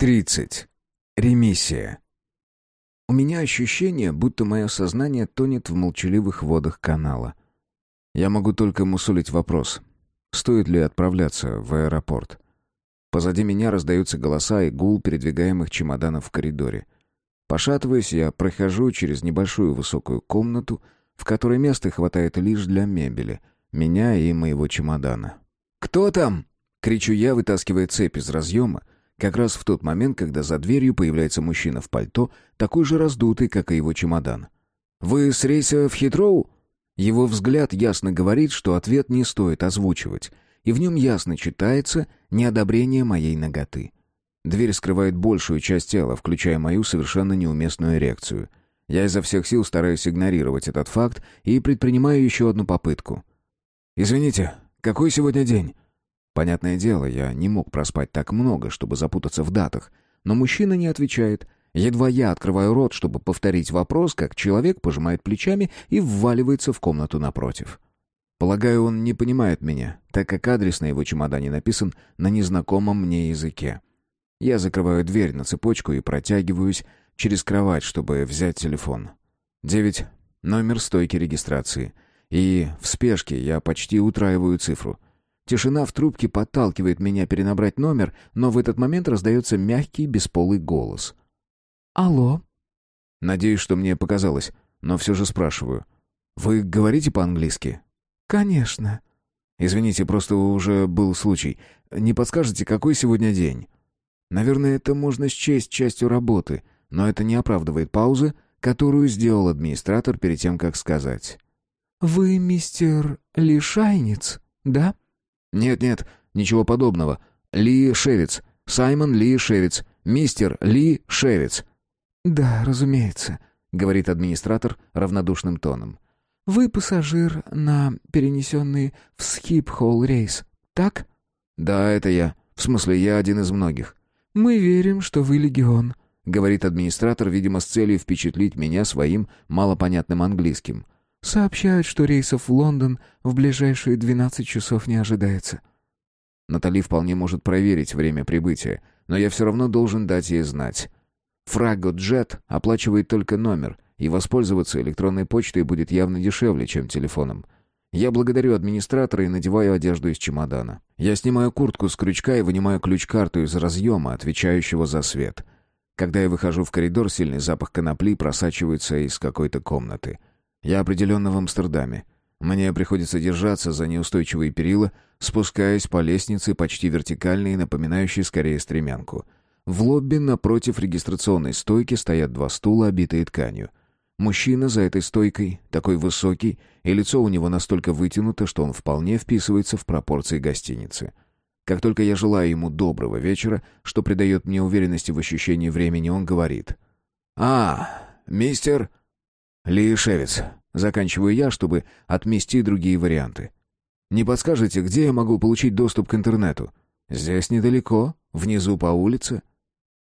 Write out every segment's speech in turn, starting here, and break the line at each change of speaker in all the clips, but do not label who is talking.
30. Ремиссия. У меня ощущение, будто мое сознание тонет в молчаливых водах канала. Я могу только мусолить вопрос. Стоит ли отправляться в аэропорт? Позади меня раздаются голоса и гул передвигаемых чемоданов в коридоре. Пошатываясь, я прохожу через небольшую высокую комнату, в которой места хватает лишь для мебели, меня и моего чемодана. «Кто там?» — кричу я, вытаскивая цепь из разъема, как раз в тот момент, когда за дверью появляется мужчина в пальто, такой же раздутый, как и его чемодан. «Вы с рейса в Хитроу?» Его взгляд ясно говорит, что ответ не стоит озвучивать, и в нем ясно читается неодобрение моей ноготы. Дверь скрывает большую часть тела, включая мою совершенно неуместную эрекцию. Я изо всех сил стараюсь игнорировать этот факт и предпринимаю еще одну попытку. «Извините, какой сегодня день?» Понятное дело, я не мог проспать так много, чтобы запутаться в датах. Но мужчина не отвечает. Едва я открываю рот, чтобы повторить вопрос, как человек пожимает плечами и вваливается в комнату напротив. Полагаю, он не понимает меня, так как адрес на его чемодане написан на незнакомом мне языке. Я закрываю дверь на цепочку и протягиваюсь через кровать, чтобы взять телефон. Девять. Номер стойки регистрации. И в спешке я почти утраиваю цифру — Тишина в трубке подталкивает меня перенабрать номер, но в этот момент раздается мягкий, бесполый голос.
«Алло?»
Надеюсь, что мне показалось, но все же спрашиваю. «Вы говорите по-английски?»
«Конечно».
«Извините, просто уже был случай. Не подскажете, какой сегодня день?» Наверное, это можно счесть частью работы, но это не оправдывает паузы, которую сделал администратор перед тем, как сказать.
«Вы мистер Лишайниц, да?»
«Нет-нет, ничего подобного. Ли Шевец. Саймон Ли Шевец. Мистер Ли Шевец».
«Да, разумеется», — говорит администратор равнодушным тоном. «Вы пассажир на перенесенный в Схип-Холл рейс, так?»
«Да, это я. В смысле, я один из многих».
«Мы верим, что вы легион», —
говорит администратор, видимо, с целью впечатлить меня своим малопонятным английским.
Сообщают, что рейсов в Лондон в ближайшие 12 часов не ожидается.
Натали вполне может проверить время прибытия, но я все равно должен дать ей знать. Фраго Джет оплачивает только номер, и воспользоваться электронной почтой будет явно дешевле, чем телефоном. Я благодарю администратора и надеваю одежду из чемодана. Я снимаю куртку с крючка и вынимаю ключ-карту из разъема, отвечающего за свет. Когда я выхожу в коридор, сильный запах конопли просачивается из какой-то комнаты. Я определенно в Амстердаме. Мне приходится держаться за неустойчивые перила, спускаясь по лестнице почти вертикальной, напоминающей скорее стремянку. В лобби напротив регистрационной стойки стоят два стула, обитые тканью. Мужчина за этой стойкой, такой высокий, и лицо у него настолько вытянуто, что он вполне вписывается в пропорции гостиницы. Как только я желаю ему доброго вечера, что придает мне уверенности в ощущении времени, он говорит. «А, мистер...» «Лиешевец», — заканчиваю я, чтобы отмести другие варианты. «Не подскажете, где я могу получить доступ к интернету?» «Здесь недалеко, внизу по улице».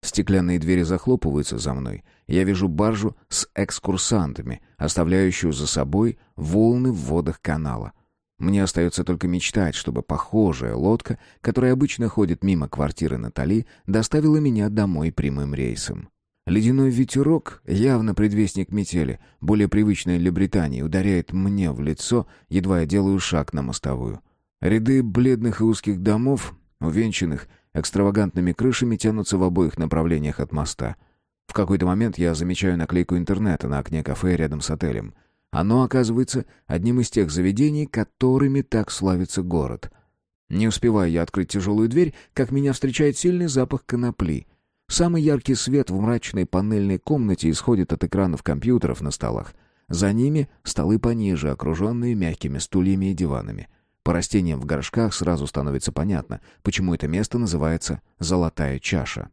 Стеклянные двери захлопываются за мной. Я вижу баржу с экскурсантами, оставляющую за собой волны в водах канала. Мне остается только мечтать, чтобы похожая лодка, которая обычно ходит мимо квартиры Натали, доставила меня домой прямым рейсом. Ледяной ветерок, явно предвестник метели, более привычный для Британии, ударяет мне в лицо, едва я делаю шаг на мостовую. Ряды бледных и узких домов, увенчанных экстравагантными крышами, тянутся в обоих направлениях от моста. В какой-то момент я замечаю наклейку интернета на окне кафе рядом с отелем. Оно оказывается одним из тех заведений, которыми так славится город. Не успеваю я открыть тяжелую дверь, как меня встречает сильный запах конопли — Самый яркий свет в мрачной панельной комнате исходит от экранов компьютеров на столах. За ними столы пониже, окруженные мягкими стульями и диванами. По растениям в горшках сразу становится понятно, почему это место называется «золотая чаша».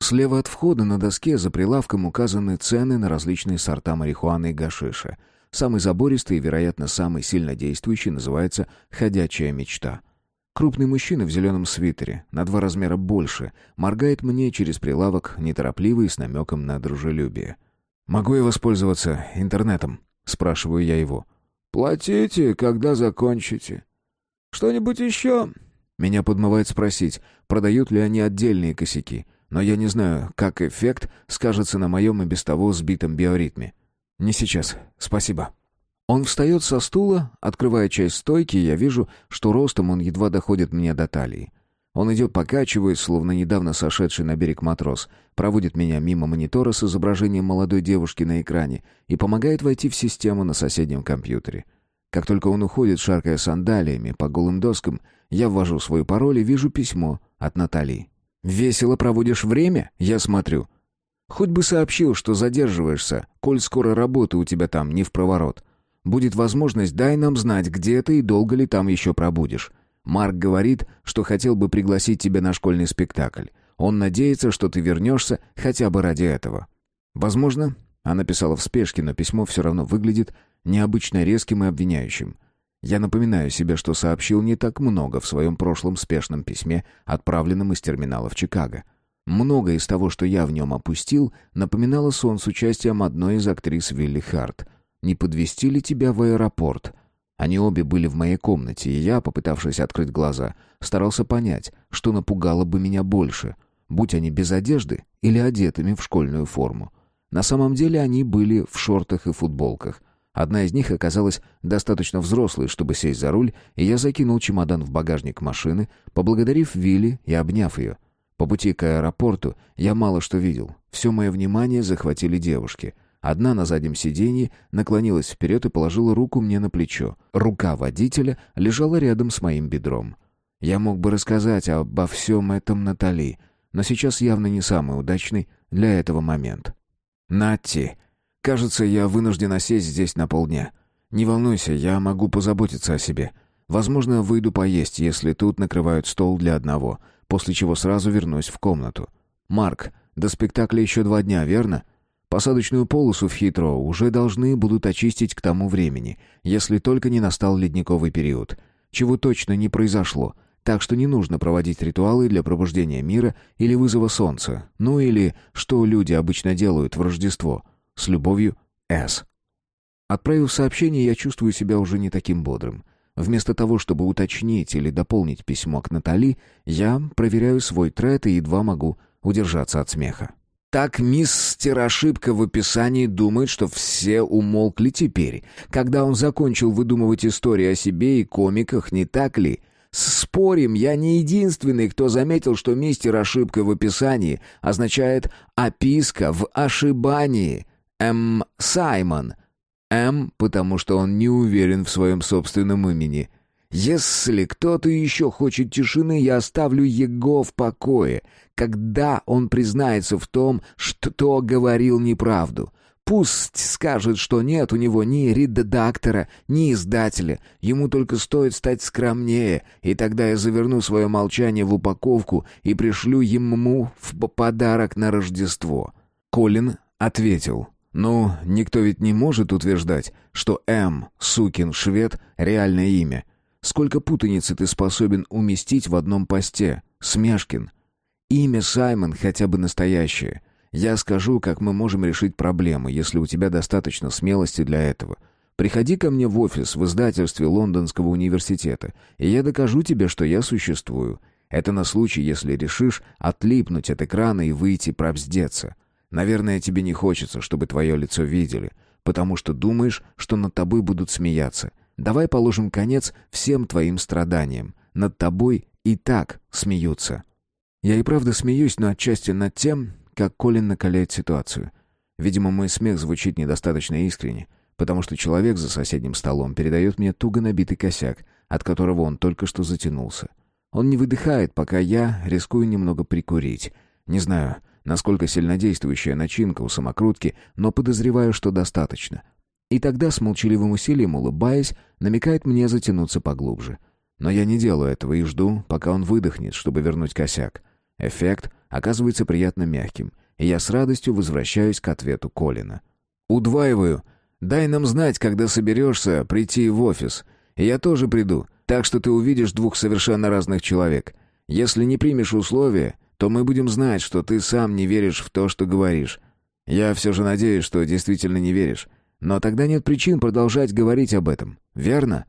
Слева от входа на доске за прилавком указаны цены на различные сорта марихуаны и гашиша. Самый забористый и, вероятно, самый сильно действующий называется «ходячая мечта». Крупный мужчина в зеленом свитере, на два размера больше, моргает мне через прилавок, неторопливо и с намеком на дружелюбие. «Могу я воспользоваться интернетом?» — спрашиваю я его.
«Платите, когда закончите. Что-нибудь еще?»
Меня подмывает спросить, продают ли они отдельные косяки. но я не знаю, как эффект скажется на моем и без того сбитом биоритме.
«Не сейчас. Спасибо».
Он встает со стула, открывая часть стойки, и я вижу, что ростом он едва доходит мне до талии. Он идет покачиваясь, словно недавно сошедший на берег матрос, проводит меня мимо монитора с изображением молодой девушки на экране и помогает войти в систему на соседнем компьютере. Как только он уходит, шаркая сандалиями по голым доскам, я ввожу свой пароль и вижу письмо от Натальи. «Весело проводишь время?» Я смотрю. «Хоть бы сообщил, что задерживаешься, коль скоро работа у тебя там не в проворот. Будет возможность, дай нам знать, где ты и долго ли там еще пробудешь. Марк говорит, что хотел бы пригласить тебя на школьный спектакль. Он надеется, что ты вернешься хотя бы ради этого. Возможно, она писала в спешке, но письмо все равно выглядит необычно резким и обвиняющим. Я напоминаю себе, что сообщил не так много в своем прошлом спешном письме, отправленном из терминала в Чикаго. Многое из того, что я в нем опустил, напоминало сон с участием одной из актрис Вилли Харт — не подвести ли тебя в аэропорт?» Они обе были в моей комнате, и я, попытавшись открыть глаза, старался понять, что напугало бы меня больше, будь они без одежды или одетыми в школьную форму. На самом деле они были в шортах и футболках. Одна из них оказалась достаточно взрослой, чтобы сесть за руль, и я закинул чемодан в багажник машины, поблагодарив Вилли и обняв ее. По пути к аэропорту я мало что видел. Все мое внимание захватили девушки — Одна на заднем сиденье наклонилась вперед и положила руку мне на плечо. Рука водителя лежала рядом с моим бедром. Я мог бы рассказать обо всем этом Натали, но сейчас явно не самый удачный для этого момент. «Натти, кажется, я вынужден осесть здесь на полдня. Не волнуйся, я могу позаботиться о себе. Возможно, выйду поесть, если тут накрывают стол для одного, после чего сразу вернусь в комнату. Марк, до спектакля еще два дня, верно?» Посадочную полосу в Хитро уже должны будут очистить к тому времени, если только не настал ледниковый период. Чего точно не произошло, так что не нужно проводить ритуалы для пробуждения мира или вызова солнца, ну или что люди обычно делают в Рождество. С любовью, С. Отправив сообщение, я чувствую себя уже не таким бодрым. Вместо того, чтобы уточнить или дополнить письмо к Натали, я проверяю свой трет и едва могу удержаться от смеха. Так мистер Ошибка в описании думает, что все умолкли теперь, когда он закончил выдумывать истории о себе и комиках, не так ли? Спорим, я не единственный, кто заметил, что мистер Ошибка в описании означает «описка в ошибании». М. Саймон. М, потому что он не уверен в своем собственном имени. Если кто-то еще хочет тишины, я оставлю его в покое, когда он признается в том, что говорил неправду. Пусть скажет, что нет у него ни редактора, ни издателя. Ему только стоит стать скромнее, и тогда я заверну свое молчание в упаковку и пришлю ему в подарок на Рождество». Колин ответил. «Ну, никто ведь не может утверждать, что М, сукин швед, реальное имя. Сколько путаницы ты способен уместить в одном посте? Смешкин. Имя Саймон хотя бы настоящее. Я скажу, как мы можем решить проблему, если у тебя достаточно смелости для этого. Приходи ко мне в офис в издательстве Лондонского университета, и я докажу тебе, что я существую. Это на случай, если решишь отлипнуть от экрана и выйти пробздеться. Наверное, тебе не хочется, чтобы твое лицо видели, потому что думаешь, что над тобой будут смеяться. Давай положим конец всем твоим страданиям. Над тобой и так смеются. Я и правда смеюсь, но отчасти над тем, как Колин накаляет ситуацию. Видимо, мой смех звучит недостаточно искренне, потому что человек за соседним столом передает мне туго набитый косяк, от которого он только что затянулся. Он не выдыхает, пока я рискую немного прикурить. Не знаю, насколько сильнодействующая начинка у самокрутки, но подозреваю, что достаточно — и тогда с молчаливым усилием, улыбаясь, намекает мне затянуться поглубже. Но я не делаю этого и жду, пока он выдохнет, чтобы вернуть косяк. Эффект оказывается приятно мягким, и я с радостью возвращаюсь к ответу Колина. «Удваиваю. Дай нам знать, когда соберешься прийти в офис. Я тоже приду, так что ты увидишь двух совершенно разных человек. Если не примешь условия, то мы будем знать, что ты сам не веришь в то, что говоришь. Я все же надеюсь, что действительно не веришь. Но тогда нет причин продолжать говорить об этом, верно?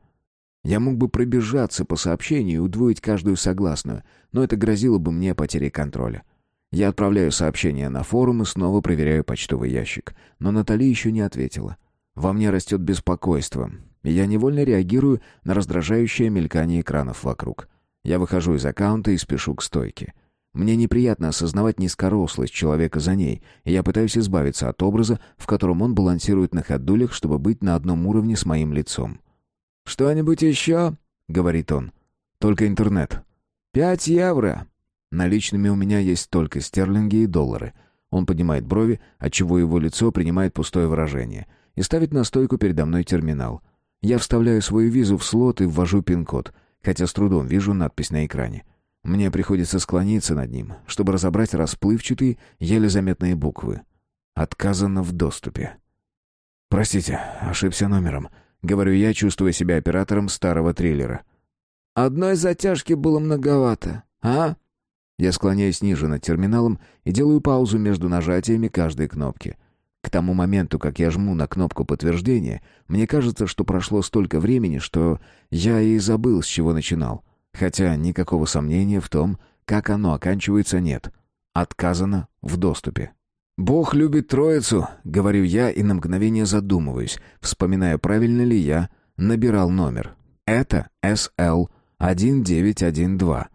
Я мог бы пробежаться по сообщению и удвоить каждую согласную, но это грозило бы мне потерей контроля. Я отправляю сообщение на форум и снова проверяю почтовый ящик. Но Натали еще не ответила. Во мне растет беспокойство, и я невольно реагирую на раздражающее мелькание экранов вокруг. Я выхожу из аккаунта и спешу к стойке. Мне неприятно осознавать низкорослость человека за ней, и я пытаюсь избавиться от образа, в котором он балансирует на ходулях, чтобы быть на одном уровне с моим лицом.
«Что-нибудь еще?» — говорит он.
«Только интернет».
«Пять евро».
Наличными у меня есть только стерлинги и доллары. Он поднимает брови, отчего его лицо принимает пустое выражение, и ставит на стойку передо мной терминал. Я вставляю свою визу в слот и ввожу пин-код, хотя с трудом вижу надпись на экране. Мне приходится склониться над ним, чтобы разобрать расплывчатые, еле заметные буквы. Отказано в доступе. «Простите, ошибся номером», — говорю я, чувствуя себя оператором старого триллера.
«Одной затяжки было многовато, а?»
Я склоняюсь ниже над терминалом и делаю паузу между нажатиями каждой кнопки. К тому моменту, как я жму на кнопку подтверждения, мне кажется, что прошло столько времени, что я и забыл, с чего начинал. Хотя никакого сомнения в том, как оно оканчивается, нет. Отказано в доступе. «Бог любит троицу», — говорю я и на мгновение задумываюсь, вспоминая, правильно ли я набирал номер. Это SL1912.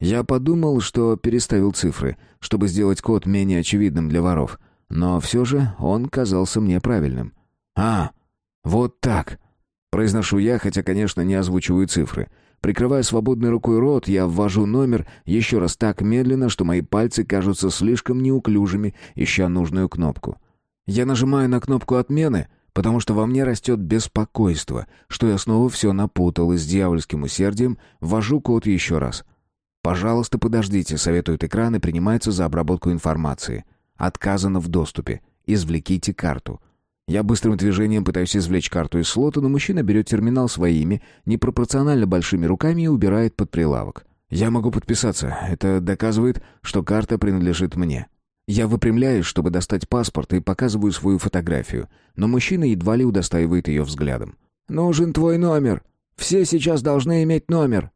Я подумал, что переставил цифры, чтобы сделать код менее очевидным для воров, но все же он казался мне правильным. «А, вот так», — произношу я, хотя, конечно, не озвучиваю цифры — Прикрывая свободной рукой рот, я ввожу номер еще раз так медленно, что мои пальцы кажутся слишком неуклюжими, ища нужную кнопку. Я нажимаю на кнопку отмены, потому что во мне растет беспокойство, что я снова все напутал и с дьявольским усердием ввожу код еще раз. «Пожалуйста, подождите», — советует экран и принимается за обработку информации. «Отказано в доступе. Извлеките карту». Я быстрым движением пытаюсь извлечь карту из слота, но мужчина берет терминал своими, непропорционально большими руками и убирает под прилавок. Я могу подписаться. Это доказывает, что карта принадлежит мне. Я выпрямляюсь, чтобы достать паспорт, и показываю свою фотографию, но мужчина едва ли удостаивает ее взглядом.
«Нужен твой номер. Все сейчас должны иметь номер».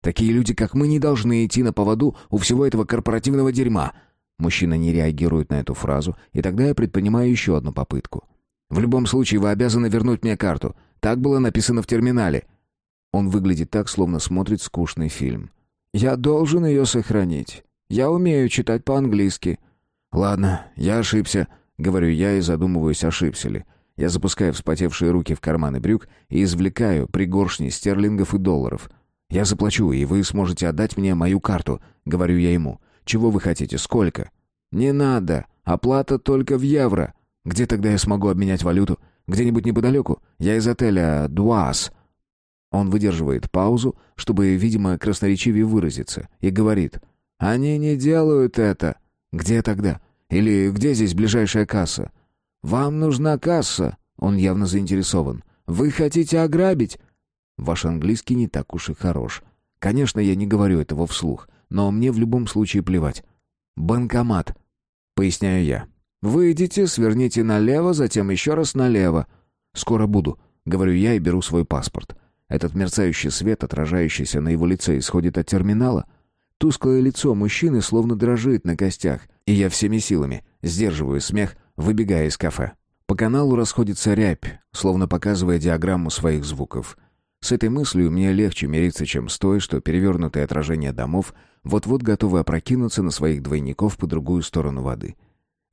«Такие люди, как мы, не должны идти на поводу у всего этого корпоративного дерьма». Мужчина не реагирует на эту фразу, и тогда я предпринимаю еще одну попытку. В любом случае вы обязаны вернуть мне карту. Так было написано в терминале». Он выглядит так, словно смотрит скучный фильм.
«Я должен ее сохранить. Я умею читать по-английски».
«Ладно, я ошибся», — говорю я и задумываюсь, ошибся ли. Я запускаю вспотевшие руки в карманы брюк и извлекаю пригоршни стерлингов и долларов. «Я заплачу, и вы сможете отдать мне мою карту», — говорю я ему. «Чего вы хотите? Сколько?»
«Не надо. Оплата только в евро».
Где тогда я смогу обменять валюту? Где-нибудь неподалеку? Я из отеля «Дуас». Он выдерживает паузу, чтобы, видимо, красноречивее выразиться, и говорит.
«Они не делают это».
«Где тогда? Или где здесь ближайшая касса?»
«Вам нужна касса».
Он явно заинтересован.
«Вы хотите ограбить?»
«Ваш английский не так уж и хорош. Конечно, я не говорю этого вслух, но мне в любом случае плевать. Банкомат», — поясняю я.
«Выйдите, сверните налево, затем еще раз налево».
«Скоро буду», — говорю я и беру свой паспорт. Этот мерцающий свет, отражающийся на его лице, исходит от терминала. Тусклое лицо мужчины словно дрожит на костях, и я всеми силами сдерживаю смех, выбегая из кафе. По каналу расходится рябь, словно показывая диаграмму своих звуков. С этой мыслью мне легче мириться, чем с той, что перевернутые отражения домов вот-вот готовы опрокинуться на своих двойников по другую сторону воды.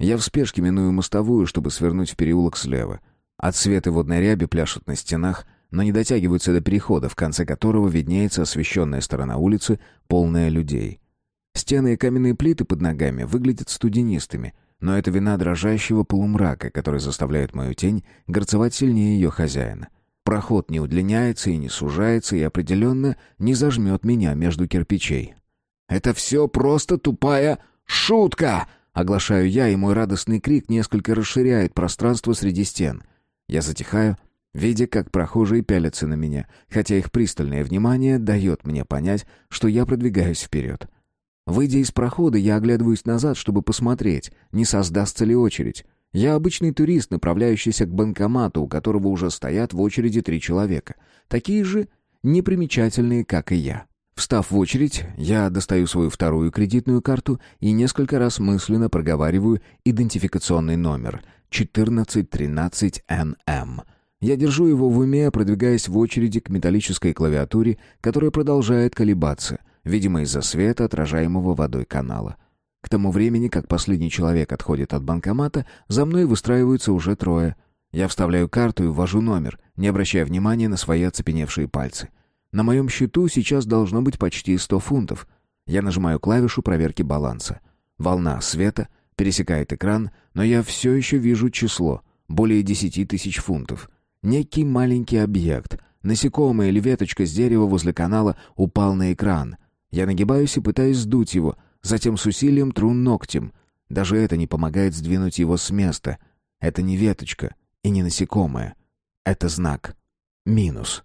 Я в спешке миную мостовую, чтобы свернуть в переулок слева. От света водной ряби пляшут на стенах, но не дотягиваются до перехода, в конце которого виднеется освещенная сторона улицы, полная людей. Стены и каменные плиты под ногами выглядят студенистыми, но это вина дрожащего полумрака, который заставляет мою тень горцевать сильнее ее хозяина. Проход не удлиняется и не сужается, и определенно не зажмет меня между кирпичей.
«Это все просто тупая шутка!»
Оглашаю я, и мой радостный крик несколько расширяет пространство среди стен. Я затихаю, видя, как прохожие пялятся на меня, хотя их пристальное внимание дает мне понять, что я продвигаюсь вперед. Выйдя из прохода, я оглядываюсь назад, чтобы посмотреть, не создастся ли очередь. Я обычный турист, направляющийся к банкомату, у которого уже стоят в очереди три человека. Такие же непримечательные, как и я. Встав в очередь, я достаю свою вторую кредитную карту и несколько раз мысленно проговариваю идентификационный номер 1413NM. Я держу его в уме, продвигаясь в очереди к металлической клавиатуре, которая продолжает колебаться, видимо, из-за света, отражаемого водой канала. К тому времени, как последний человек отходит от банкомата, за мной выстраиваются уже трое. Я вставляю карту и ввожу номер, не обращая внимания на свои оцепеневшие пальцы. На моем счету сейчас должно быть почти 100 фунтов. Я нажимаю клавишу проверки баланса. Волна света пересекает экран, но я все еще вижу число — более 10 тысяч фунтов — Некий маленький объект, насекомое или веточка с дерева возле канала, упал на экран. Я нагибаюсь и пытаюсь сдуть его, затем с усилием тру ногтем. Даже это не помогает сдвинуть его с места. Это не веточка и не насекомое. Это знак. Минус.